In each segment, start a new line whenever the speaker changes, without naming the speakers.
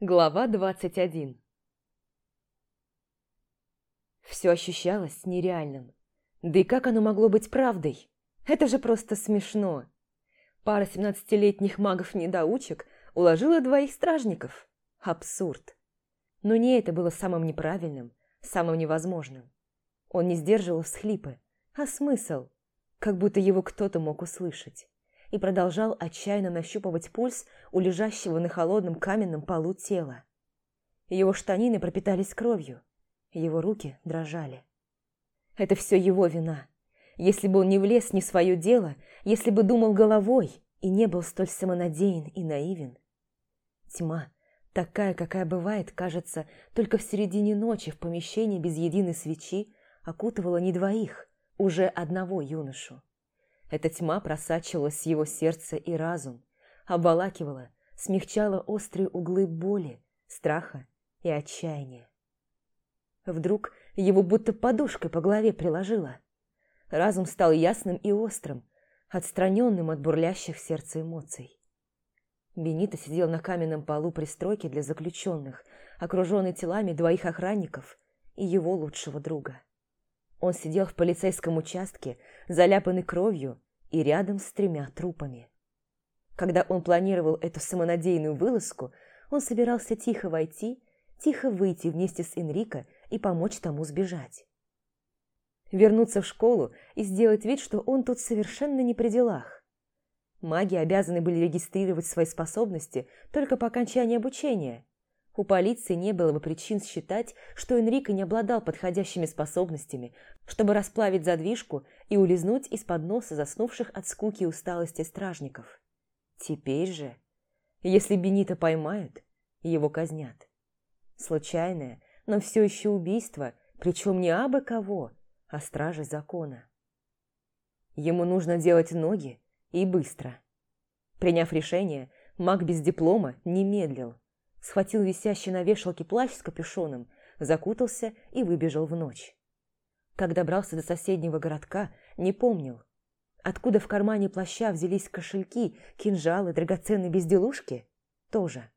Глава 21 Все ощущалось нереальным. Да и как оно могло быть правдой? Это же просто смешно. Пара семнадцатилетних магов-недоучек уложила двоих стражников. Абсурд. Но не это было самым неправильным, самым невозможным. Он не сдерживал всхлипы. А смысл? Как будто его кто-то мог услышать и продолжал отчаянно нащупывать пульс у лежащего на холодном каменном полу тела. Его штанины пропитались кровью, его руки дрожали. Это все его вина. Если бы он не влез не в свое дело, если бы думал головой и не был столь самонадеян и наивен. Тьма, такая, какая бывает, кажется, только в середине ночи в помещении без единой свечи, окутывала не двоих, уже одного юношу. Эта тьма просачивалась в его сердце и разум, обволакивала, смягчала острые углы боли, страха и отчаяния. Вдруг его будто подушкой по голове приложила. Разум стал ясным и острым, отстраненным от бурлящих сердца эмоций. Бенито сидел на каменном полу пристройки для заключенных, окруженный телами двоих охранников и его лучшего друга. Он сидел в полицейском участке, заляпанный кровью и рядом с тремя трупами. Когда он планировал эту самонадеянную вылазку, он собирался тихо войти, тихо выйти вместе с Энрико и помочь тому сбежать. Вернуться в школу и сделать вид, что он тут совершенно не при делах. Маги обязаны были регистрировать свои способности только по окончании обучения, у полиции не было бы причин считать, что Энрико не обладал подходящими способностями, чтобы расплавить задвижку и улизнуть из-под носа заснувших от скуки и усталости стражников. Теперь же, если Бенита поймают, его казнят. Случайное, но все еще убийство, причем не абы кого, а стражи закона. Ему нужно делать ноги и быстро. Приняв решение, маг без диплома не медлил схватил висящий на вешалке плащ с капюшоном, закутался и выбежал в ночь. Как добрался до соседнего городка, не помнил. Откуда в кармане плаща взялись кошельки, кинжалы, драгоценные безделушки? Тоже.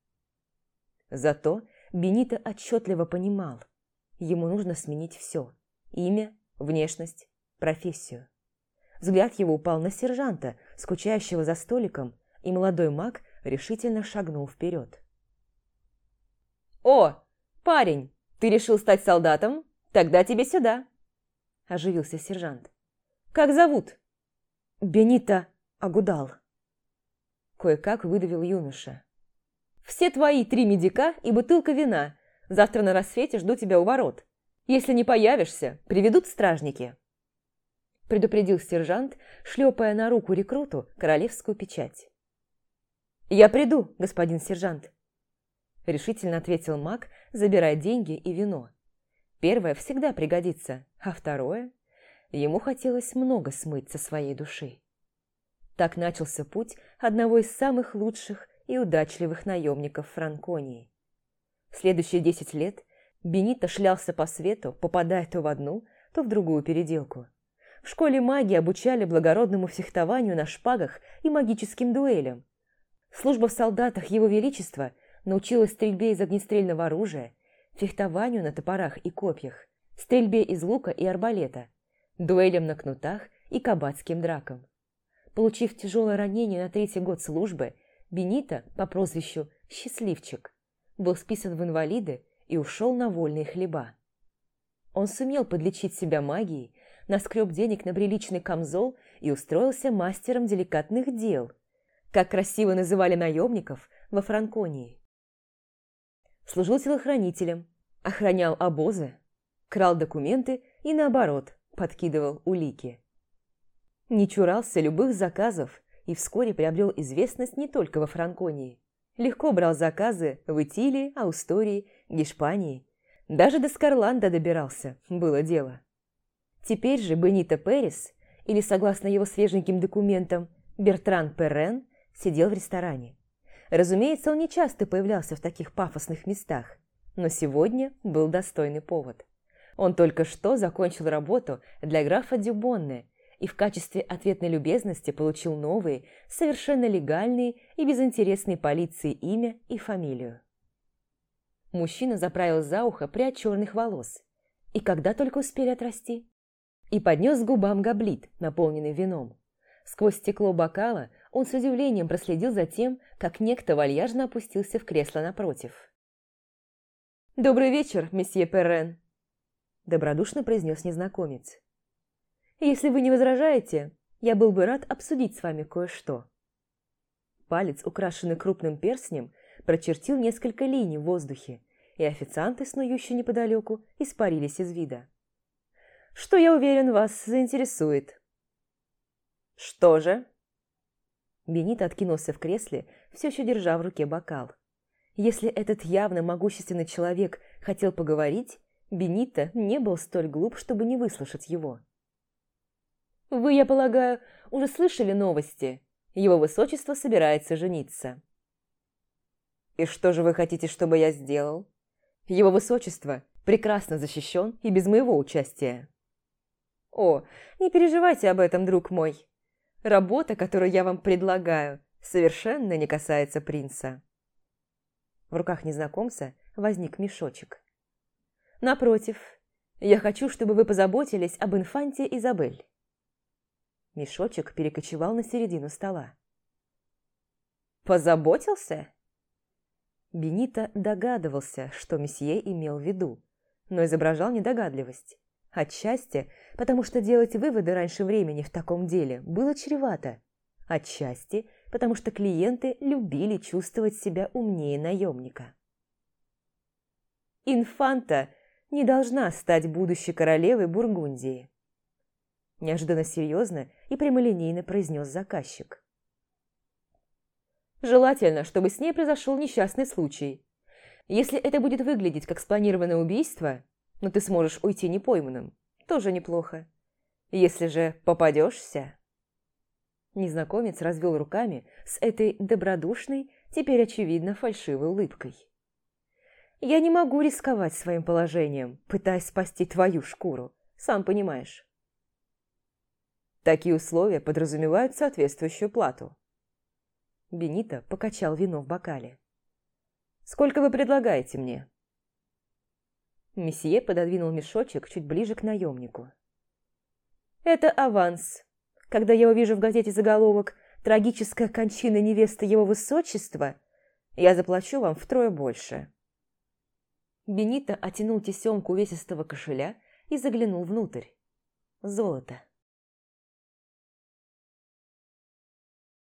Зато Бенито отчетливо понимал, ему нужно сменить все – имя, внешность, профессию. Взгляд его упал на сержанта, скучающего за столиком, и молодой маг решительно шагнул вперед. «О, парень, ты решил стать солдатом? Тогда тебе сюда!» Оживился сержант. «Как зовут?» «Бенита Агудал». Кое-как выдавил юноша. «Все твои три медика и бутылка вина. Завтра на рассвете жду тебя у ворот. Если не появишься, приведут стражники». Предупредил сержант, шлепая на руку рекруту королевскую печать. «Я приду, господин сержант», решительно ответил маг, забирая деньги и вино. Первое всегда пригодится, а второе... Ему хотелось много смыть со своей души. Так начался путь одного из самых лучших и удачливых наемников Франконии. В следующие десять лет Бенито шлялся по свету, попадая то в одну, то в другую переделку. В школе магии обучали благородному фехтованию на шпагах и магическим дуэлям. Служба в солдатах Его Величества – научилась стрельбе из огнестрельного оружия, фехтованию на топорах и копьях, стрельбе из лука и арбалета, дуэлям на кнутах и кабацким дракам. Получив тяжелое ранение на третий год службы, Бенита по прозвищу «Счастливчик» был списан в инвалиды и ушел на вольные хлеба. Он сумел подлечить себя магией, наскреб денег на приличный камзол и устроился мастером деликатных дел, как красиво называли наемников во Франконии служил телохранителем, охранял обозы, крал документы и, наоборот, подкидывал улики. Не чурался любых заказов и вскоре приобрел известность не только во Франконии. Легко брал заказы в Итилии, Аустории, Гешпании. Даже до Скарланда добирался, было дело. Теперь же Бенито Перес, или, согласно его свеженьким документам, Бертран Перрен, сидел в ресторане. Разумеется, он не часто появлялся в таких пафосных местах, но сегодня был достойный повод. Он только что закончил работу для графа Дюбонне и в качестве ответной любезности получил новые, совершенно легальные и безинтересные полиции имя и фамилию. Мужчина заправил за ухо прядь черных волос. И когда только успели отрасти? И поднес к губам гоблит, наполненный вином. Сквозь стекло бокала он с удивлением проследил за тем, как некто вальяжно опустился в кресло напротив. «Добрый вечер, месье Перрен», – добродушно произнес незнакомец. «Если вы не возражаете, я был бы рад обсудить с вами кое-что». Палец, украшенный крупным перстнем, прочертил несколько линий в воздухе, и официанты, снующие неподалеку, испарились из вида. «Что, я уверен, вас заинтересует». «Что же?» Бенит откинулся в кресле, все еще держа в руке бокал. Если этот явно могущественный человек хотел поговорить, Бенита не был столь глуп, чтобы не выслушать его. «Вы, я полагаю, уже слышали новости. Его высочество собирается жениться». «И что же вы хотите, чтобы я сделал?» «Его высочество прекрасно защищен и без моего участия». «О, не переживайте об этом, друг мой. Работа, которую я вам предлагаю, совершенно не касается принца». В руках незнакомца возник мешочек. «Напротив, я хочу, чтобы вы позаботились об инфанте Изабель». Мешочек перекочевал на середину стола. «Позаботился?» Бенита догадывался, что месье имел в виду, но изображал недогадливость. Отчасти, потому что делать выводы раньше времени в таком деле было чревато. Отчасти, потому что клиенты любили чувствовать себя умнее наемника. Инфанта не должна стать будущей королевой Бургундии. Неожиданно серьезно и прямолинейно произнес заказчик. Желательно, чтобы с ней произошел несчастный случай. Если это будет выглядеть как спланированное убийство, но ты сможешь уйти непойманным, тоже неплохо. Если же попадешься... Незнакомец развел руками с этой добродушной, теперь очевидно фальшивой улыбкой. «Я не могу рисковать своим положением, пытаясь спасти твою шкуру, сам понимаешь». Такие условия подразумевают соответствующую плату. Бенита покачал вино в бокале. «Сколько вы предлагаете мне?» Месье пододвинул мешочек чуть ближе к наемнику. «Это аванс. Когда я увижу в газете заголовок «Трагическая кончина невесты его высочества», я заплачу вам втрое больше». Бенита оттянул тесемку увесистого кошеля и заглянул внутрь. Золото.